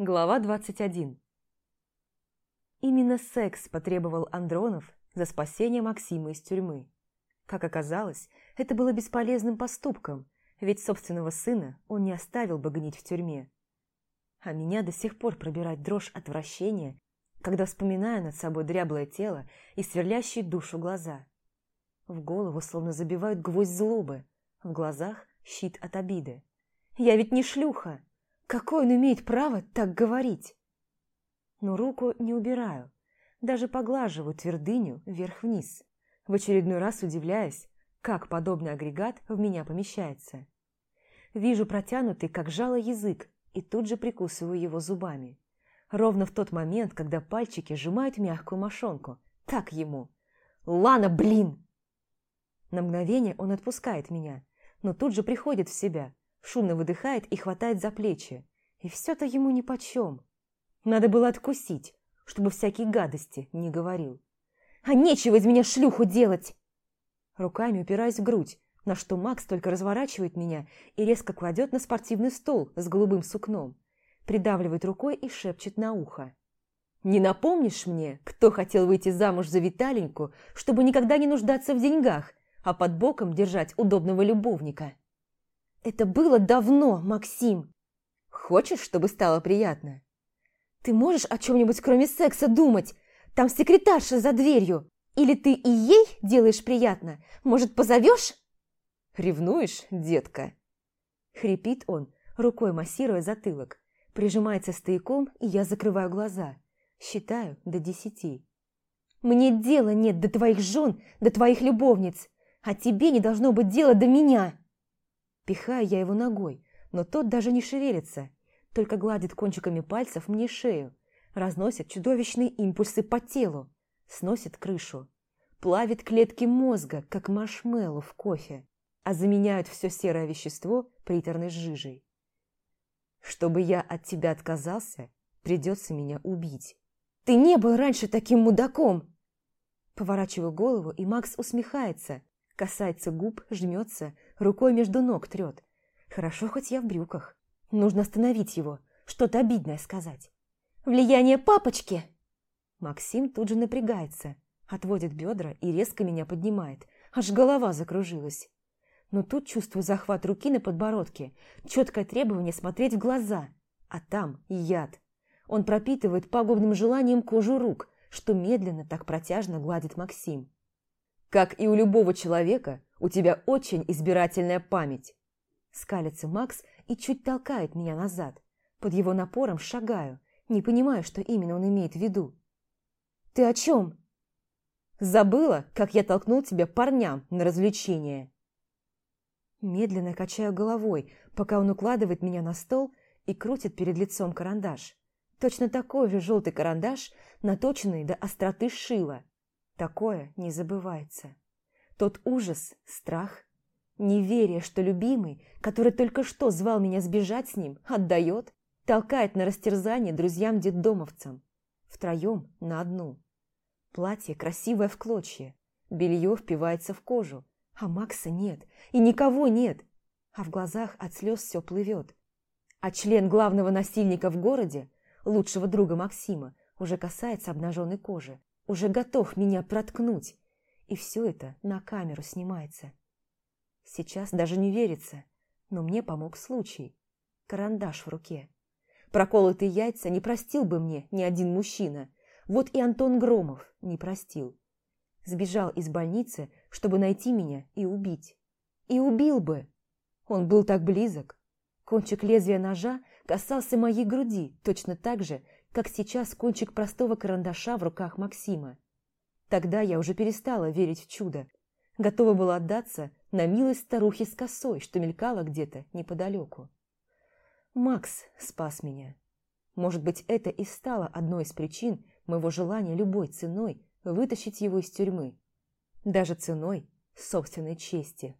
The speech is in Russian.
Глава 21 Именно секс потребовал Андронов за спасение Максима из тюрьмы. Как оказалось, это было бесполезным поступком, ведь собственного сына он не оставил бы гнить в тюрьме. А меня до сих пор пробирает дрожь отвращения, когда вспоминаю над собой дряблое тело и сверлящие душу глаза. В голову словно забивают гвоздь злобы, в глазах щит от обиды. «Я ведь не шлюха!» Какой он имеет право так говорить? Но руку не убираю, даже поглаживаю твердыню вверх-вниз, в очередной раз удивляясь, как подобный агрегат в меня помещается. Вижу протянутый, как жало, язык, и тут же прикусываю его зубами. Ровно в тот момент, когда пальчики сжимают мягкую мошонку. Так ему. «Лана, блин!» На мгновение он отпускает меня, но тут же приходит в себя, шумно выдыхает и хватает за плечи. И все-то ему нипочем. Надо было откусить, чтобы всякие гадости не говорил. «А нечего из меня шлюху делать!» Руками упираюсь в грудь, на что Макс только разворачивает меня и резко кладет на спортивный стол с голубым сукном, придавливает рукой и шепчет на ухо. «Не напомнишь мне, кто хотел выйти замуж за Виталеньку, чтобы никогда не нуждаться в деньгах, а под боком держать удобного любовника?» Это было давно, Максим. Хочешь, чтобы стало приятно? Ты можешь о чем-нибудь кроме секса думать? Там секретарша за дверью. Или ты и ей делаешь приятно? Может, позовешь? Ревнуешь, детка? Хрипит он, рукой массируя затылок. Прижимается стояком, и я закрываю глаза. Считаю до десяти. Мне дела нет до твоих жен, до твоих любовниц. А тебе не должно быть дела до меня. Пихаю я его ногой, но тот даже не шевелится, только гладит кончиками пальцев мне шею, разносит чудовищные импульсы по телу, сносит крышу, плавит клетки мозга, как маршмеллоу в кофе, а заменяют все серое вещество приторной жижей. Чтобы я от тебя отказался, придется меня убить. Ты не был раньше таким мудаком! Поворачиваю голову, и Макс усмехается, Касается губ, жмется, рукой между ног трет. Хорошо, хоть я в брюках. Нужно остановить его, что-то обидное сказать. «Влияние папочки!» Максим тут же напрягается, отводит бедра и резко меня поднимает. Аж голова закружилась. Но тут чувствую захват руки на подбородке, четкое требование смотреть в глаза. А там яд. Он пропитывает пагубным желанием кожу рук, что медленно так протяжно гладит Максим. Как и у любого человека, у тебя очень избирательная память. Скалится Макс и чуть толкает меня назад. Под его напором шагаю, не понимаю, что именно он имеет в виду. «Ты о чем?» «Забыла, как я толкнул тебя парням на развлечение?» Медленно качаю головой, пока он укладывает меня на стол и крутит перед лицом карандаш. Точно такой же желтый карандаш, наточенный до остроты шила. Такое не забывается. Тот ужас, страх, неверие, что любимый, который только что звал меня сбежать с ним, отдает, толкает на растерзание друзьям-детдомовцам. Втроем на одну. Платье красивое в клочья, белье впивается в кожу, а Макса нет, и никого нет, а в глазах от слез все плывет. А член главного насильника в городе, лучшего друга Максима, уже касается обнаженной кожи, уже готов меня проткнуть. И все это на камеру снимается. Сейчас даже не верится, но мне помог случай. Карандаш в руке. Проколотые яйца не простил бы мне ни один мужчина. Вот и Антон Громов не простил. Сбежал из больницы, чтобы найти меня и убить. И убил бы. Он был так близок. Кончик лезвия ножа касался моей груди точно так же, как сейчас кончик простого карандаша в руках Максима. Тогда я уже перестала верить в чудо, готова была отдаться на милость старухи с косой, что мелькала где-то неподалеку. Макс спас меня. Может быть, это и стало одной из причин моего желания любой ценой вытащить его из тюрьмы, даже ценой собственной чести.